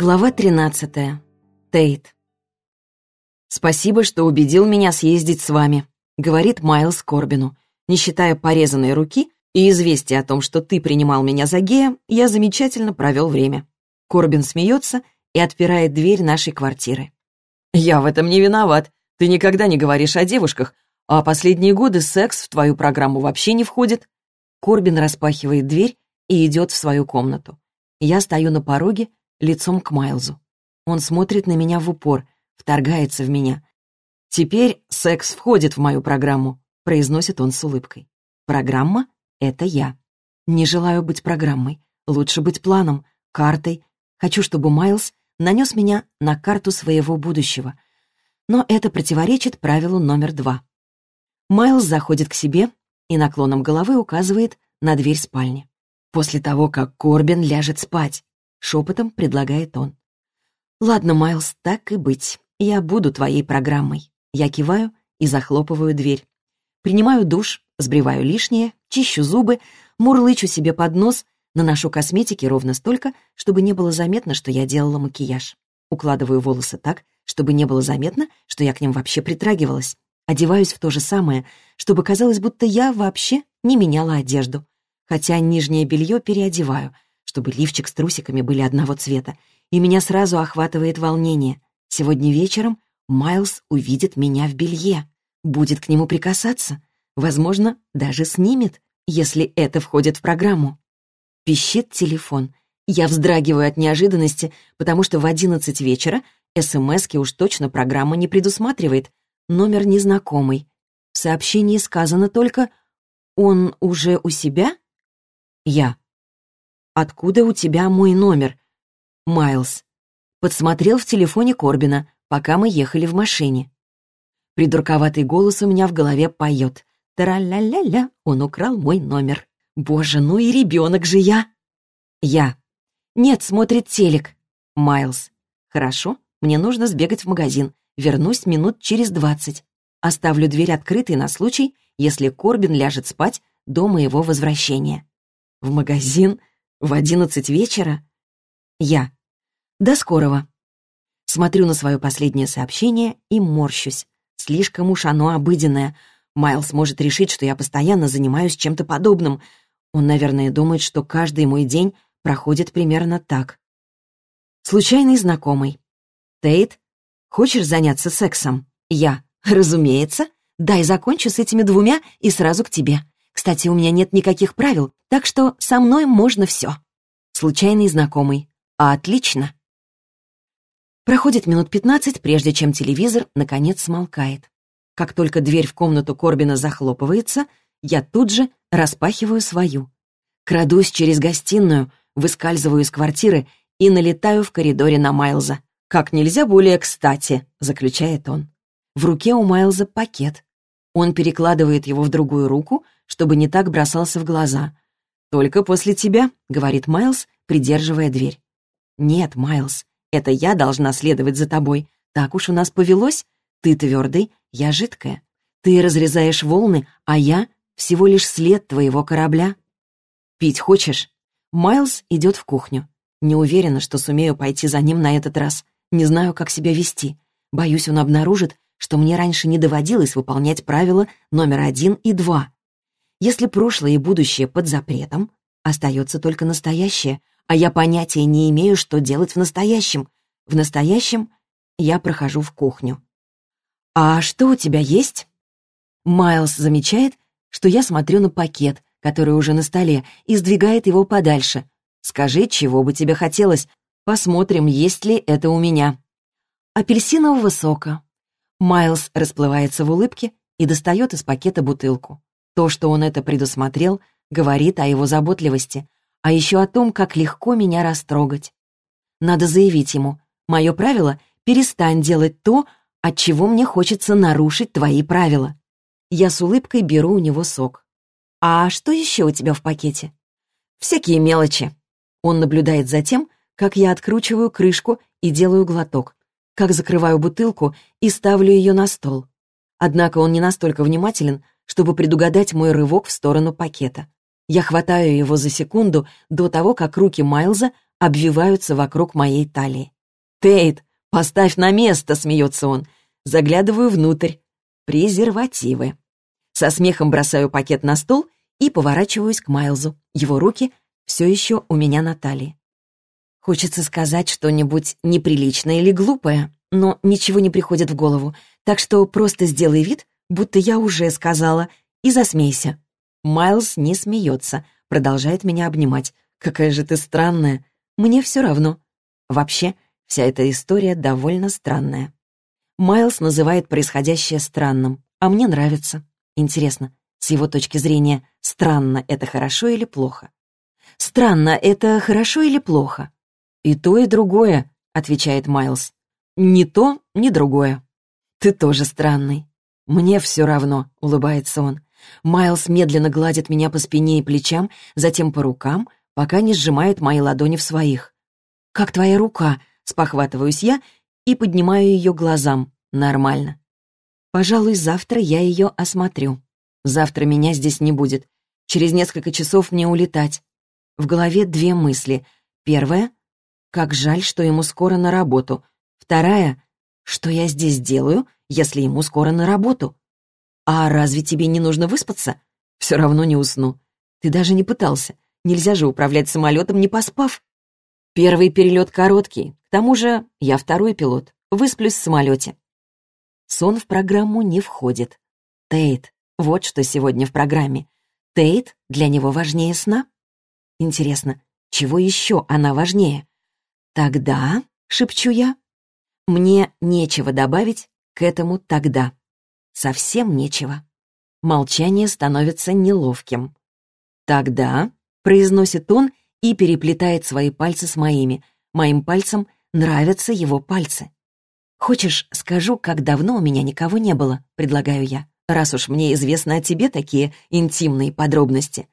Глава 13. Тейт. «Спасибо, что убедил меня съездить с вами», — говорит Майлз Корбину. «Не считая порезанной руки и известия о том, что ты принимал меня за гея, я замечательно провел время». Корбин смеется и отпирает дверь нашей квартиры. «Я в этом не виноват. Ты никогда не говоришь о девушках, а последние годы секс в твою программу вообще не входит». Корбин распахивает дверь и идет в свою комнату. Я стою на пороге, лицом к Майлзу. Он смотрит на меня в упор, вторгается в меня. «Теперь секс входит в мою программу», — произносит он с улыбкой. «Программа — это я. Не желаю быть программой. Лучше быть планом, картой. Хочу, чтобы Майлз нанес меня на карту своего будущего. Но это противоречит правилу номер два. Майлз заходит к себе и наклоном головы указывает на дверь спальни. После того, как Корбин ляжет спать, — шепотом предлагает он. «Ладно, Майлз, так и быть. Я буду твоей программой». Я киваю и захлопываю дверь. Принимаю душ, сбриваю лишнее, чищу зубы, мурлычу себе под нос, наношу косметики ровно столько, чтобы не было заметно, что я делала макияж. Укладываю волосы так, чтобы не было заметно, что я к ним вообще притрагивалась. Одеваюсь в то же самое, чтобы казалось, будто я вообще не меняла одежду. Хотя нижнее белье переодеваю — чтобы лифчик с трусиками были одного цвета, и меня сразу охватывает волнение. Сегодня вечером Майлз увидит меня в белье, будет к нему прикасаться, возможно, даже снимет, если это входит в программу. Пищит телефон. Я вздрагиваю от неожиданности, потому что в одиннадцать вечера СМСки уж точно программа не предусматривает. Номер незнакомый. В сообщении сказано только «Он уже у себя?» Я. «Откуда у тебя мой номер?» «Майлз». Подсмотрел в телефоне Корбина, пока мы ехали в машине. Придурковатый голос у меня в голове поет. «Тара-ля-ля-ля, он украл мой номер». «Боже, ну и ребенок же я!» «Я». «Нет, смотрит телек». «Майлз». «Хорошо, мне нужно сбегать в магазин. Вернусь минут через двадцать. Оставлю дверь открытой на случай, если Корбин ляжет спать до моего возвращения». «В магазин? В одиннадцать вечера? Я. До скорого. Смотрю на свое последнее сообщение и морщусь. Слишком уж оно обыденное. Майлз может решить, что я постоянно занимаюсь чем-то подобным. Он, наверное, думает, что каждый мой день проходит примерно так. Случайный знакомый. Тейт, хочешь заняться сексом? Я. Разумеется. Дай закончу с этими двумя и сразу к тебе. Кстати, у меня нет никаких правил, так что со мной можно все. Случайный знакомый. А отлично. Проходит минут пятнадцать, прежде чем телевизор, наконец, смолкает. Как только дверь в комнату Корбина захлопывается, я тут же распахиваю свою. Крадусь через гостиную, выскальзываю из квартиры и налетаю в коридоре на Майлза. «Как нельзя более кстати», — заключает он. В руке у Майлза пакет. Он перекладывает его в другую руку, чтобы не так бросался в глаза. «Только после тебя», — говорит Майлз, придерживая дверь. «Нет, Майлз, это я должна следовать за тобой. Так уж у нас повелось. Ты твердый, я жидкая. Ты разрезаешь волны, а я — всего лишь след твоего корабля. Пить хочешь?» Майлз идет в кухню. Не уверена, что сумею пойти за ним на этот раз. Не знаю, как себя вести. Боюсь, он обнаружит, что мне раньше не доводилось выполнять правила номер один и два. Если прошлое и будущее под запретом, остается только настоящее, а я понятия не имею, что делать в настоящем. В настоящем я прохожу в кухню. «А что у тебя есть?» Майлз замечает, что я смотрю на пакет, который уже на столе, и сдвигает его подальше. «Скажи, чего бы тебе хотелось? Посмотрим, есть ли это у меня». «Апельсинового сока». Майлз расплывается в улыбке и достает из пакета бутылку. То, что он это предусмотрел, говорит о его заботливости, а еще о том, как легко меня растрогать. Надо заявить ему, мое правило — перестань делать то, от чего мне хочется нарушить твои правила. Я с улыбкой беру у него сок. «А что еще у тебя в пакете?» «Всякие мелочи». Он наблюдает за тем, как я откручиваю крышку и делаю глоток, как закрываю бутылку и ставлю ее на стол. Однако он не настолько внимателен, чтобы предугадать мой рывок в сторону пакета. Я хватаю его за секунду до того, как руки Майлза обвиваются вокруг моей талии. «Тейт, поставь на место!» — смеется он. Заглядываю внутрь. Презервативы. Со смехом бросаю пакет на стол и поворачиваюсь к Майлзу. Его руки все еще у меня на талии. Хочется сказать что-нибудь неприличное или глупое, но ничего не приходит в голову, так что просто сделай вид, будто я уже сказала, и засмейся. Майлз не смеется, продолжает меня обнимать. «Какая же ты странная!» «Мне все равно». Вообще, вся эта история довольно странная. Майлз называет происходящее странным, а мне нравится. Интересно, с его точки зрения, странно — это хорошо или плохо? Странно — это хорошо или плохо? И то, и другое, — отвечает Майлз. Ни то, ни другое. Ты тоже странный. Мне все равно, — улыбается он. Майлз медленно гладит меня по спине и плечам, затем по рукам, пока не сжимает мои ладони в своих. «Как твоя рука?» — спохватываюсь я и поднимаю ее глазам. Нормально. Пожалуй, завтра я ее осмотрю. Завтра меня здесь не будет. Через несколько часов мне улетать. В голове две мысли. Первая — как жаль, что ему скоро на работу. Вторая — что я здесь делаю, если ему скоро на работу? А разве тебе не нужно выспаться? Все равно не усну. Ты даже не пытался. Нельзя же управлять самолетом, не поспав. Первый перелет короткий. К тому же я второй пилот. Высплюсь в самолете. Сон в программу не входит. Тейт. Вот что сегодня в программе. Тейт для него важнее сна. Интересно, чего еще она важнее? Тогда, шепчу я, мне нечего добавить к этому тогда. Совсем нечего. Молчание становится неловким. Тогда, произносит он и переплетает свои пальцы с моими. Моим пальцам нравятся его пальцы. «Хочешь, скажу, как давно у меня никого не было?» — предлагаю я. «Раз уж мне известно о тебе такие интимные подробности».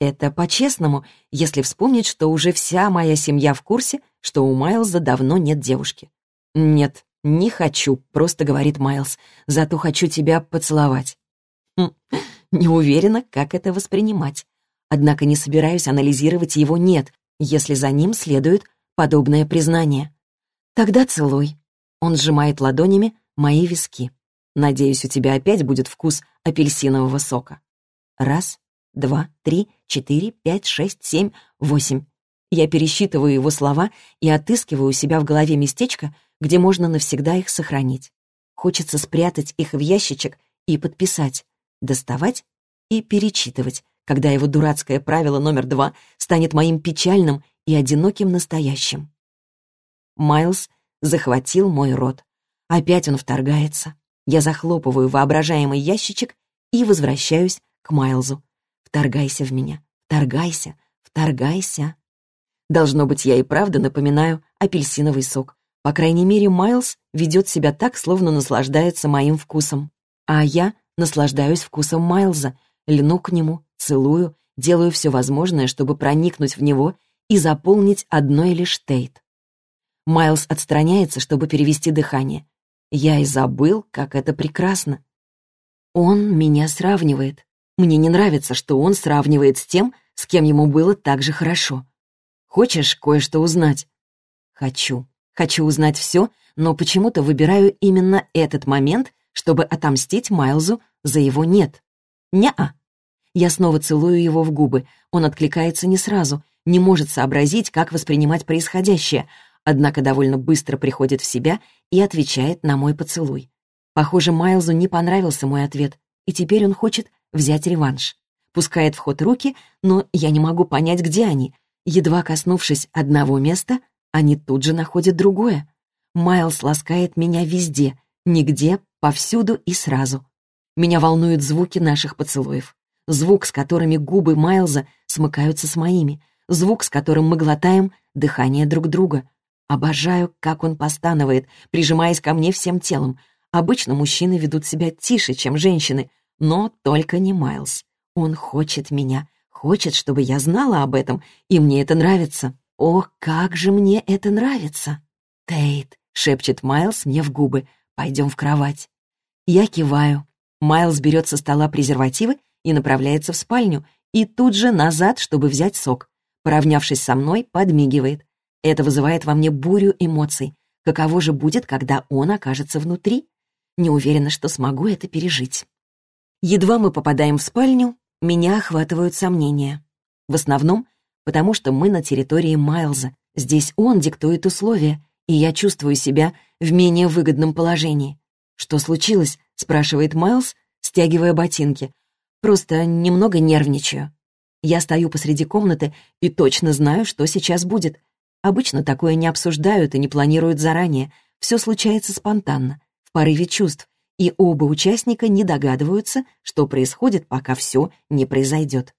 Это по-честному, если вспомнить, что уже вся моя семья в курсе, что у Майлза давно нет девушки. «Нет, не хочу», — просто говорит Майлз. «Зато хочу тебя поцеловать». Хм, не уверена, как это воспринимать. Однако не собираюсь анализировать его «нет», если за ним следует подобное признание. «Тогда целуй», он сжимает ладонями мои виски. Надеюсь, у тебя опять будет вкус апельсинового сока. Раз, два, три, четыре, пять, шесть, семь, восемь. Я пересчитываю его слова и отыскиваю у себя в голове местечко, где можно навсегда их сохранить. Хочется спрятать их в ящичек и подписать, доставать и перечитывать, когда его дурацкое правило номер два станет моим печальным и одиноким настоящим. Майлз захватил мой рот. Опять он вторгается. Я захлопываю воображаемый ящичек и возвращаюсь к Майлзу. Вторгайся в меня, вторгайся, вторгайся. Должно быть, я и правда напоминаю апельсиновый сок. По крайней мере, Майлз ведет себя так, словно наслаждается моим вкусом. А я наслаждаюсь вкусом Майлза, льну к нему, целую, делаю все возможное, чтобы проникнуть в него и заполнить одной лишь Тейт. Майлз отстраняется, чтобы перевести дыхание. Я и забыл, как это прекрасно. Он меня сравнивает. Мне не нравится, что он сравнивает с тем, с кем ему было так же хорошо. Хочешь кое-что узнать? Хочу. Хочу узнать все, но почему-то выбираю именно этот момент, чтобы отомстить Майлзу за его «нет». Не-а. Я снова целую его в губы. Он откликается не сразу, не может сообразить, как воспринимать происходящее, однако довольно быстро приходит в себя и отвечает на мой поцелуй. Похоже, Майлзу не понравился мой ответ, и теперь он хочет взять реванш. Пускает в ход руки, но я не могу понять, где они. Едва коснувшись одного места, они тут же находят другое. Майлз ласкает меня везде, нигде, повсюду и сразу. Меня волнуют звуки наших поцелуев. Звук, с которыми губы Майлза смыкаются с моими. Звук, с которым мы глотаем дыхание друг друга. Обожаю, как он постанывает, прижимаясь ко мне всем телом. Обычно мужчины ведут себя тише, чем женщины, но только не Майлз. Он хочет меня, хочет, чтобы я знала об этом, и мне это нравится. О, как же мне это нравится! «Тейт», — шепчет Майлз мне в губы, — «пойдем в кровать». Я киваю. Майлз берет со стола презервативы и направляется в спальню, и тут же назад, чтобы взять сок. Поравнявшись со мной, подмигивает. Это вызывает во мне бурю эмоций. Каково же будет, когда он окажется внутри? Не уверена, что смогу это пережить. Едва мы попадаем в спальню, меня охватывают сомнения. В основном, потому что мы на территории Майлза. Здесь он диктует условия, и я чувствую себя в менее выгодном положении. «Что случилось?» — спрашивает Майлз, стягивая ботинки. «Просто немного нервничаю. Я стою посреди комнаты и точно знаю, что сейчас будет. Обычно такое не обсуждают и не планируют заранее. Все случается спонтанно, в порыве чувств, и оба участника не догадываются, что происходит, пока все не произойдет.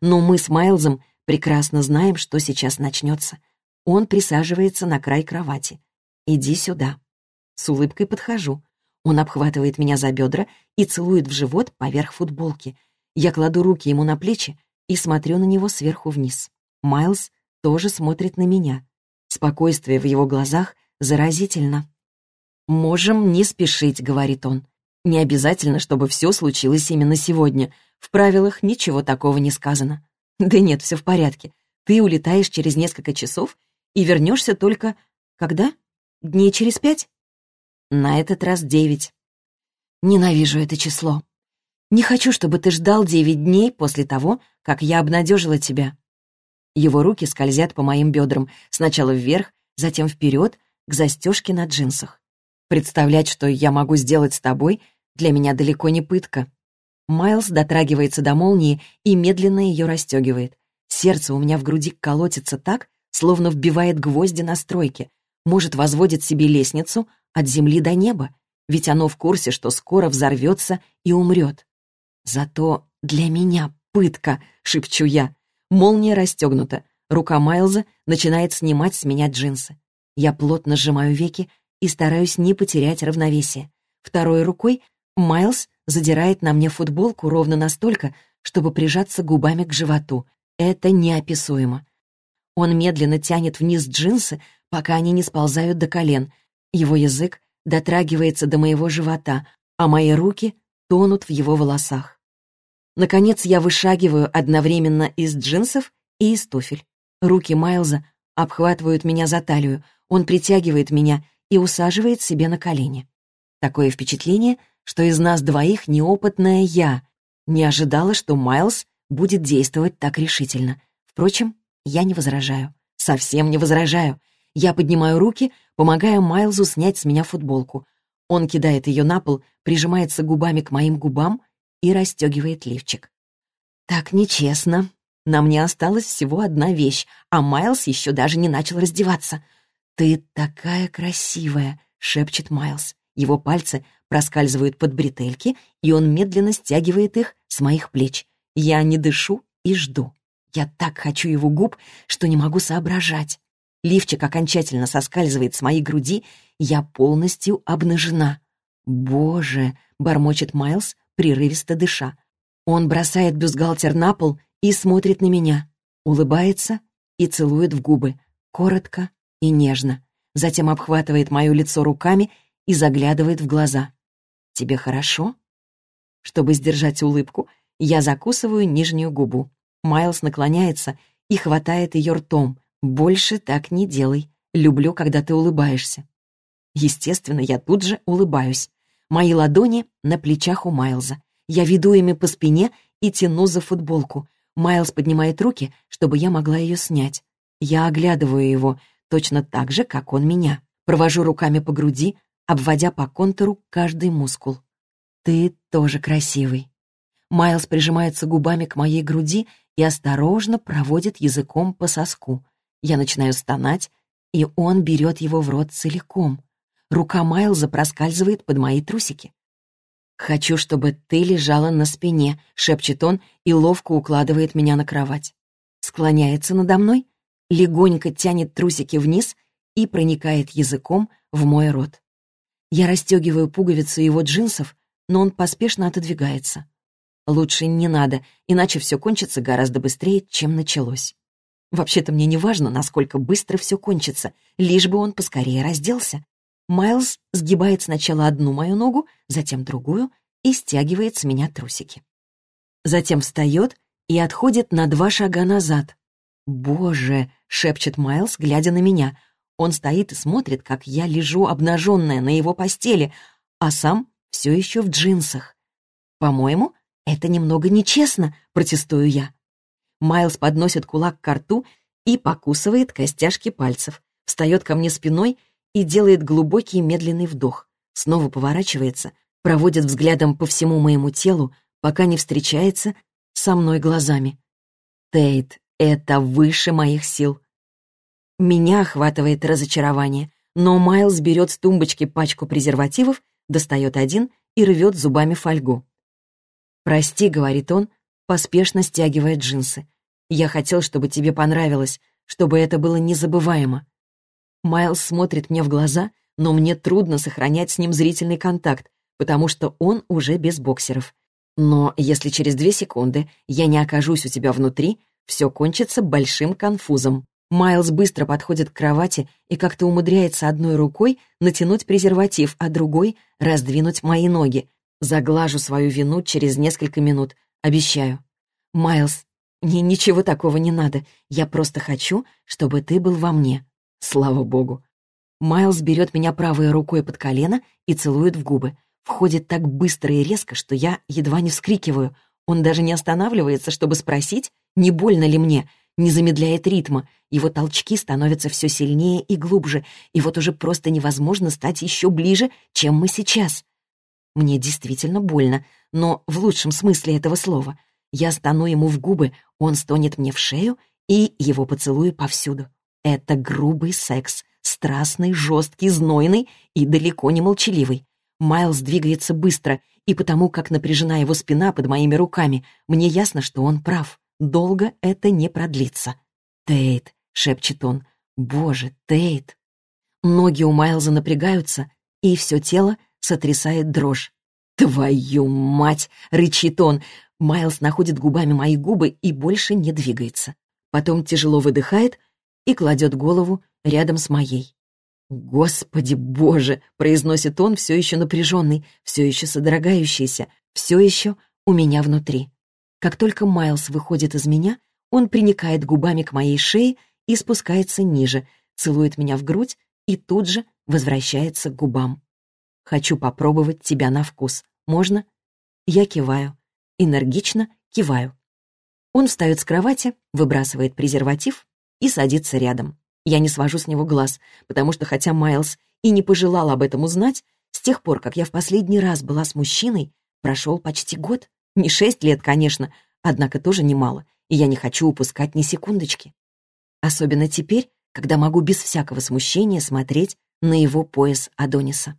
Но мы с Майлзом прекрасно знаем, что сейчас начнется. Он присаживается на край кровати. «Иди сюда». С улыбкой подхожу. Он обхватывает меня за бедра и целует в живот поверх футболки. Я кладу руки ему на плечи и смотрю на него сверху вниз. Майлз тоже смотрит на меня. Спокойствие в его глазах заразительно. «Можем не спешить», — говорит он. «Не обязательно, чтобы все случилось именно сегодня. В правилах ничего такого не сказано». «Да нет, все в порядке. Ты улетаешь через несколько часов и вернешься только... Когда? Дней через пять?» На этот раз девять. Ненавижу это число. Не хочу, чтобы ты ждал девять дней после того, как я обнадежила тебя. Его руки скользят по моим бедрам, сначала вверх, затем вперед, к застежке на джинсах. Представлять, что я могу сделать с тобой, для меня далеко не пытка. Майлз дотрагивается до молнии и медленно ее расстегивает. Сердце у меня в груди колотится так, словно вбивает гвозди на стройке. Может, возводит себе лестницу от земли до неба, ведь оно в курсе, что скоро взорвется и умрет. Зато для меня пытка, шепчу я. Молния расстегнута. Рука Майлза начинает снимать с меня джинсы. Я плотно сжимаю веки и стараюсь не потерять равновесие. Второй рукой Майлз задирает на мне футболку ровно настолько, чтобы прижаться губами к животу. Это неописуемо. Он медленно тянет вниз джинсы, пока они не сползают до колен. Его язык дотрагивается до моего живота, а мои руки тонут в его волосах. Наконец я вышагиваю одновременно из джинсов и из туфель. Руки Майлза обхватывают меня за талию, он притягивает меня и усаживает себе на колени. Такое впечатление, что из нас двоих неопытная я. Не ожидала, что Майлз будет действовать так решительно. Впрочем, я не возражаю. Совсем не возражаю. Я поднимаю руки, помогая Майлзу снять с меня футболку. Он кидает ее на пол, прижимается губами к моим губам и расстегивает лифчик. «Так нечестно. На мне осталась всего одна вещь, а Майлз еще даже не начал раздеваться. «Ты такая красивая!» — шепчет Майлз. Его пальцы проскальзывают под бретельки, и он медленно стягивает их с моих плеч. Я не дышу и жду. Я так хочу его губ, что не могу соображать. Лифчик окончательно соскальзывает с моей груди, я полностью обнажена. «Боже!» — бормочет Майлз, прерывисто дыша. Он бросает бюстгальтер на пол и смотрит на меня, улыбается и целует в губы, коротко и нежно. Затем обхватывает мое лицо руками и заглядывает в глаза. «Тебе хорошо?» Чтобы сдержать улыбку, я закусываю нижнюю губу. Майлз наклоняется и хватает ее ртом. «Больше так не делай. Люблю, когда ты улыбаешься». Естественно, я тут же улыбаюсь. Мои ладони на плечах у Майлза. Я веду ими по спине и тяну за футболку. Майлз поднимает руки, чтобы я могла ее снять. Я оглядываю его, точно так же, как он меня. Провожу руками по груди, обводя по контуру каждый мускул. «Ты тоже красивый». Майлз прижимается губами к моей груди и осторожно проводит языком по соску. Я начинаю стонать, и он берет его в рот целиком. Рука Майлза проскальзывает под мои трусики. «Хочу, чтобы ты лежала на спине», — шепчет он и ловко укладывает меня на кровать. Склоняется надо мной, легонько тянет трусики вниз и проникает языком в мой рот. Я расстегиваю пуговицу его джинсов, но он поспешно отодвигается. Лучше не надо, иначе все кончится гораздо быстрее, чем началось. Вообще-то мне не важно, насколько быстро все кончится, лишь бы он поскорее разделся. Майлз сгибает сначала одну мою ногу, затем другую и стягивает с меня трусики. Затем встает и отходит на два шага назад. «Боже!» — шепчет Майлз, глядя на меня. Он стоит и смотрит, как я лежу обнаженная на его постели, а сам все еще в джинсах. «По-моему, это немного нечестно», — протестую я. Майлз подносит кулак к рту и покусывает костяшки пальцев, встает ко мне спиной и делает глубокий медленный вдох, снова поворачивается, проводит взглядом по всему моему телу, пока не встречается со мной глазами. Тейт, это выше моих сил. Меня охватывает разочарование, но Майлз берет с тумбочки пачку презервативов, достает один и рвет зубами фольгу. «Прости», — говорит он, поспешно стягивая джинсы. «Я хотел, чтобы тебе понравилось, чтобы это было незабываемо». Майлз смотрит мне в глаза, но мне трудно сохранять с ним зрительный контакт, потому что он уже без боксеров. Но если через две секунды я не окажусь у тебя внутри, все кончится большим конфузом. Майлз быстро подходит к кровати и как-то умудряется одной рукой натянуть презерватив, а другой — раздвинуть мои ноги. Заглажу свою вину через несколько минут, обещаю. «Майлз, мне ничего такого не надо. Я просто хочу, чтобы ты был во мне. Слава богу». Майлз берет меня правой рукой под колено и целует в губы. Входит так быстро и резко, что я едва не вскрикиваю. Он даже не останавливается, чтобы спросить, не больно ли мне — не замедляет ритма, его толчки становятся все сильнее и глубже, и вот уже просто невозможно стать еще ближе, чем мы сейчас. Мне действительно больно, но в лучшем смысле этого слова. Я стану ему в губы, он стонет мне в шею, и его поцелуи повсюду. Это грубый секс, страстный, жесткий, знойный и далеко не молчаливый. Майлз двигается быстро, и потому как напряжена его спина под моими руками, мне ясно, что он прав. Долго это не продлится. «Тейт», — шепчет он, — «боже, Тейт». Ноги у Майлза напрягаются, и все тело сотрясает дрожь. «Твою мать!» — рычит он. Майлз находит губами мои губы и больше не двигается. Потом тяжело выдыхает и кладет голову рядом с моей. «Господи боже!» — произносит он, все еще напряженный, все еще содрогающийся, все еще у меня внутри. Как только Майлз выходит из меня, он приникает губами к моей шее и спускается ниже, целует меня в грудь и тут же возвращается к губам. «Хочу попробовать тебя на вкус. Можно?» Я киваю. Энергично киваю. Он встает с кровати, выбрасывает презерватив и садится рядом. Я не свожу с него глаз, потому что хотя Майлз и не пожелал об этом узнать, с тех пор, как я в последний раз была с мужчиной, прошел почти год. Не шесть лет, конечно, однако тоже немало, и я не хочу упускать ни секундочки. Особенно теперь, когда могу без всякого смущения смотреть на его пояс Адониса.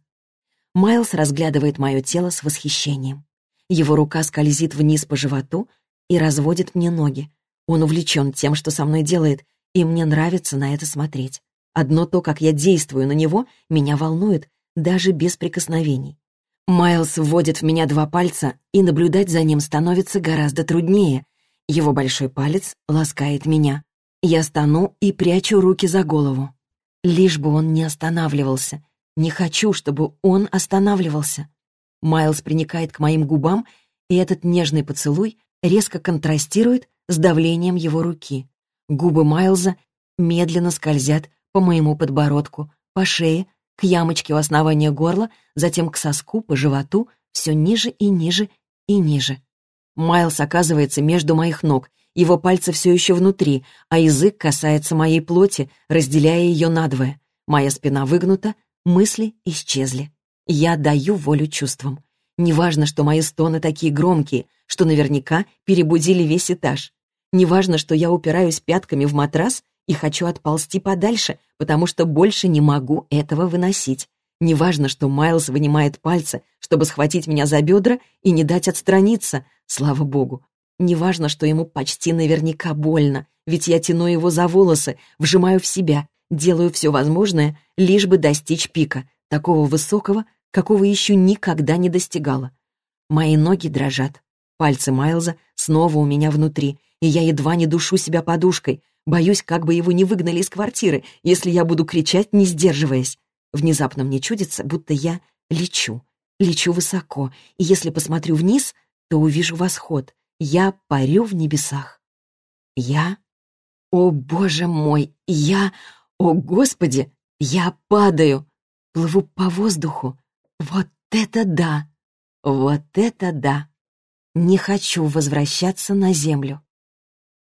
Майлз разглядывает мое тело с восхищением. Его рука скользит вниз по животу и разводит мне ноги. Он увлечен тем, что со мной делает, и мне нравится на это смотреть. Одно то, как я действую на него, меня волнует, даже без прикосновений. Майлз вводит в меня два пальца, и наблюдать за ним становится гораздо труднее. Его большой палец ласкает меня. Я стану и прячу руки за голову. Лишь бы он не останавливался. Не хочу, чтобы он останавливался. Майлз приникает к моим губам, и этот нежный поцелуй резко контрастирует с давлением его руки. Губы Майлза медленно скользят по моему подбородку, по шее, к ямочке у основания горла, затем к соску, по животу, все ниже и ниже и ниже. Майлз оказывается между моих ног, его пальцы все еще внутри, а язык касается моей плоти, разделяя ее надвое. Моя спина выгнута, мысли исчезли. Я даю волю чувствам. Неважно, что мои стоны такие громкие, что наверняка перебудили весь этаж. Неважно, что я упираюсь пятками в матрас и хочу отползти подальше, потому что больше не могу этого выносить. Неважно, что Майлз вынимает пальцы, чтобы схватить меня за бедра и не дать отстраниться, слава богу. Неважно, что ему почти наверняка больно, ведь я тяну его за волосы, вжимаю в себя, делаю все возможное, лишь бы достичь пика, такого высокого, какого еще никогда не достигала. Мои ноги дрожат. Пальцы Майлза снова у меня внутри, и я едва не душу себя подушкой, Боюсь, как бы его не выгнали из квартиры, если я буду кричать, не сдерживаясь. Внезапно мне чудится, будто я лечу. Лечу высоко, и если посмотрю вниз, то увижу восход. Я парю в небесах. Я О, боже мой, я... О, господи, я падаю. Плыву по воздуху. Вот это да! Вот это да! Не хочу возвращаться на землю.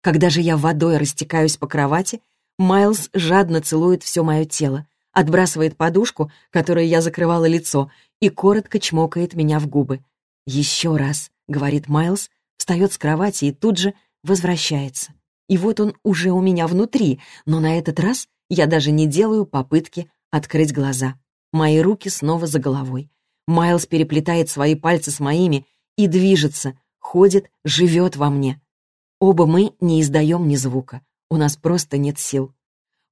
Когда же я водой растекаюсь по кровати, Майлз жадно целует все мое тело, отбрасывает подушку, которой я закрывала лицо, и коротко чмокает меня в губы. «Еще раз», — говорит Майлз, встает с кровати и тут же возвращается. И вот он уже у меня внутри, но на этот раз я даже не делаю попытки открыть глаза. Мои руки снова за головой. Майлз переплетает свои пальцы с моими и движется, ходит, живет во мне. Оба мы не издаем ни звука. У нас просто нет сил.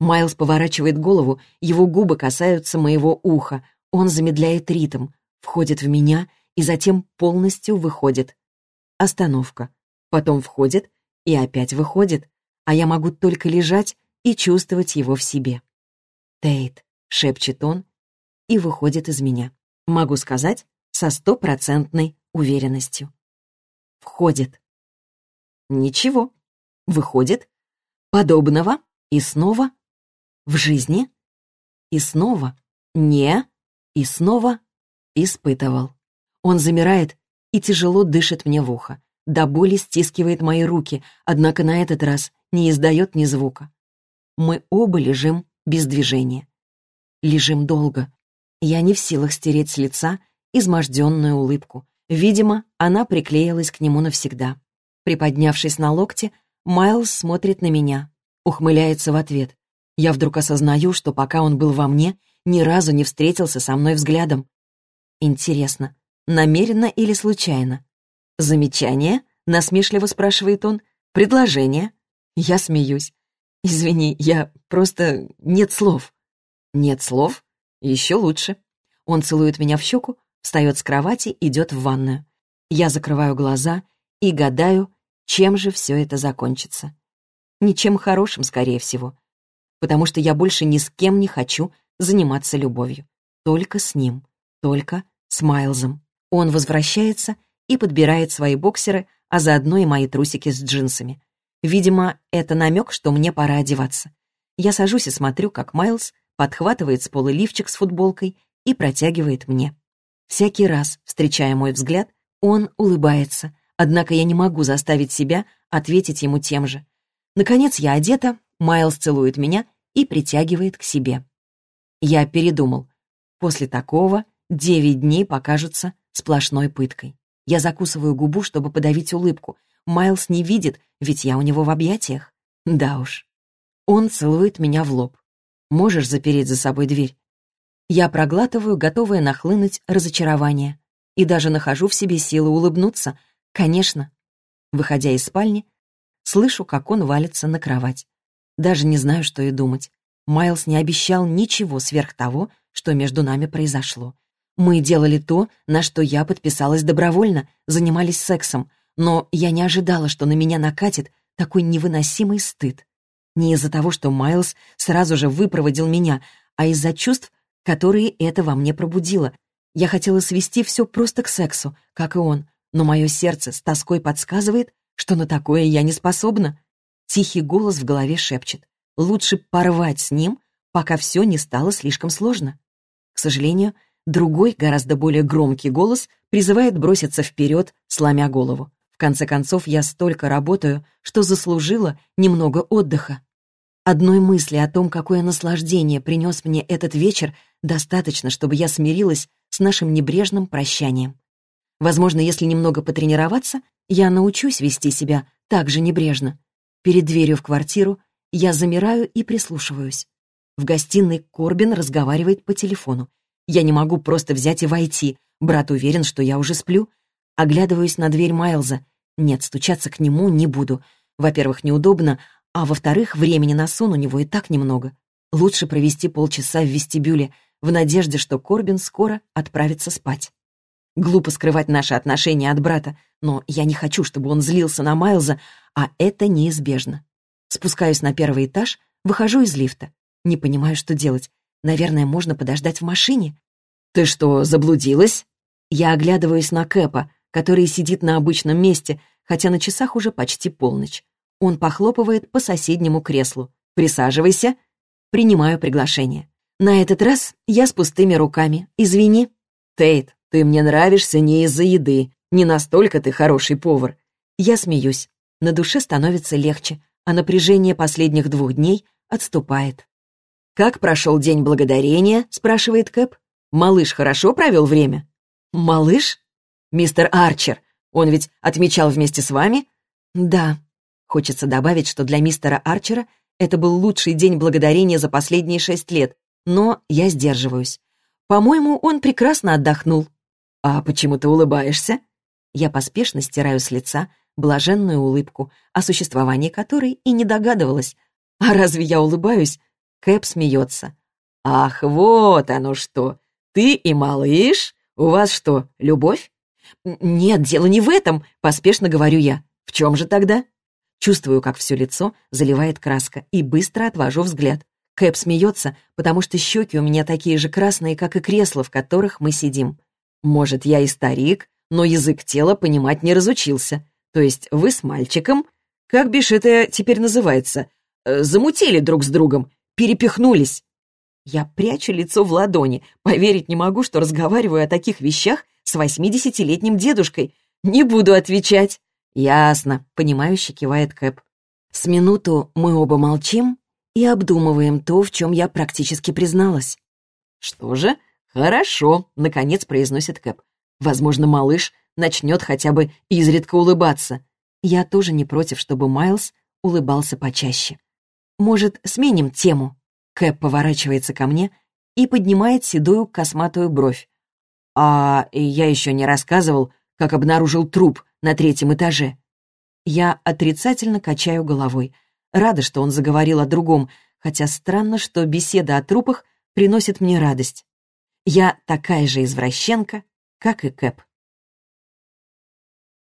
Майлз поворачивает голову, его губы касаются моего уха. Он замедляет ритм, входит в меня и затем полностью выходит. Остановка. Потом входит и опять выходит, а я могу только лежать и чувствовать его в себе. «Тейт», — шепчет он, и выходит из меня. Могу сказать со стопроцентной уверенностью. Входит. Ничего. Выходит. Подобного. И снова. В жизни. И снова. Не. И снова. Испытывал. Он замирает и тяжело дышит мне в ухо. До боли стискивает мои руки, однако на этот раз не издает ни звука. Мы оба лежим без движения. Лежим долго. Я не в силах стереть с лица изможденную улыбку. Видимо, она приклеилась к нему навсегда. Приподнявшись на локте, Майлз смотрит на меня, ухмыляется в ответ. Я вдруг осознаю, что пока он был во мне, ни разу не встретился со мной взглядом. Интересно, намеренно или случайно? «Замечание?» — насмешливо спрашивает он. «Предложение?» Я смеюсь. «Извини, я просто... нет слов». «Нет слов?» Еще лучше. Он целует меня в щеку, встает с кровати, идет в ванную. Я закрываю глаза и гадаю, чем же все это закончится. Ничем хорошим, скорее всего. Потому что я больше ни с кем не хочу заниматься любовью. Только с ним. Только с Майлзом. Он возвращается и подбирает свои боксеры, а заодно и мои трусики с джинсами. Видимо, это намек, что мне пора одеваться. Я сажусь и смотрю, как Майлз подхватывает с пола лифчик с футболкой и протягивает мне. Всякий раз, встречая мой взгляд, он улыбается, однако я не могу заставить себя ответить ему тем же. Наконец я одета, Майлз целует меня и притягивает к себе. Я передумал. После такого девять дней покажутся сплошной пыткой. Я закусываю губу, чтобы подавить улыбку. Майлз не видит, ведь я у него в объятиях. Да уж. Он целует меня в лоб. Можешь запереть за собой дверь?» Я проглатываю, готовая нахлынуть разочарование. И даже нахожу в себе силы улыбнуться. Конечно. Выходя из спальни, слышу, как он валится на кровать. Даже не знаю, что и думать. Майлз не обещал ничего сверх того, что между нами произошло. Мы делали то, на что я подписалась добровольно, занимались сексом, но я не ожидала, что на меня накатит такой невыносимый стыд. Не из-за того, что Майлз сразу же выпроводил меня, а из-за чувств, которые это во мне пробудило. Я хотела свести все просто к сексу, как и он, но мое сердце с тоской подсказывает, что на такое я не способна. Тихий голос в голове шепчет. Лучше порвать с ним, пока все не стало слишком сложно. К сожалению, другой, гораздо более громкий голос призывает броситься вперед, сломя голову. В конце концов, я столько работаю, что заслужила немного отдыха. Одной мысли о том, какое наслаждение принес мне этот вечер, достаточно, чтобы я смирилась с нашим небрежным прощанием. Возможно, если немного потренироваться, я научусь вести себя так же небрежно. Перед дверью в квартиру я замираю и прислушиваюсь. В гостиной Корбин разговаривает по телефону. Я не могу просто взять и войти. Брат уверен, что я уже сплю. Оглядываюсь на дверь Майлза. Нет, стучаться к нему не буду. Во-первых, неудобно, а во-вторых, времени на сон у него и так немного. Лучше провести полчаса в вестибюле, в надежде, что Корбин скоро отправится спать. Глупо скрывать наши отношения от брата, но я не хочу, чтобы он злился на Майлза, а это неизбежно. Спускаюсь на первый этаж, выхожу из лифта. Не понимаю, что делать. Наверное, можно подождать в машине. «Ты что, заблудилась?» Я оглядываюсь на Кэпа, который сидит на обычном месте, хотя на часах уже почти полночь. Он похлопывает по соседнему креслу. «Присаживайся». Принимаю приглашение. На этот раз я с пустыми руками. Извини. Тейт, ты мне нравишься не из-за еды. Не настолько ты хороший повар. Я смеюсь. На душе становится легче, а напряжение последних двух дней отступает. «Как прошел день благодарения?» — спрашивает Кэп. «Малыш хорошо провел время?» «Малыш? Мистер Арчер. Он ведь отмечал вместе с вами?» «Да». Хочется добавить, что для мистера Арчера это был лучший день благодарения за последние шесть лет, но я сдерживаюсь. По-моему, он прекрасно отдохнул. «А почему ты улыбаешься?» Я поспешно стираю с лица блаженную улыбку, о существовании которой и не догадывалась. «А разве я улыбаюсь?» Кэп смеется. «Ах, вот оно что! Ты и малыш? У вас что, любовь?» «Нет, дело не в этом», — поспешно говорю я. «В чем же тогда?» Чувствую, как все лицо заливает краска, и быстро отвожу взгляд. Кэп смеется, потому что щеки у меня такие же красные, как и кресла, в которых мы сидим. Может, я и старик, но язык тела понимать не разучился. То есть вы с мальчиком, как бишь это теперь называется, э, замутили друг с другом, перепихнулись. Я прячу лицо в ладони, поверить не могу, что разговариваю о таких вещах с восьмидесятилетним дедушкой. Не буду отвечать. Ясно, понимающе кивает Кэп. С минуту мы оба молчим и обдумываем то, в чем я практически призналась. Что же, хорошо, наконец произносит Кэп. Возможно, малыш начнет хотя бы изредка улыбаться. Я тоже не против, чтобы Майлз улыбался почаще. Может, сменим тему? Кэп поворачивается ко мне и поднимает седую косматую бровь. А я еще не рассказывал, как обнаружил труп на третьем этаже. Я отрицательно качаю головой. Рада, что он заговорил о другом, хотя странно, что беседа о трупах приносит мне радость. Я такая же извращенка, как и Кэп.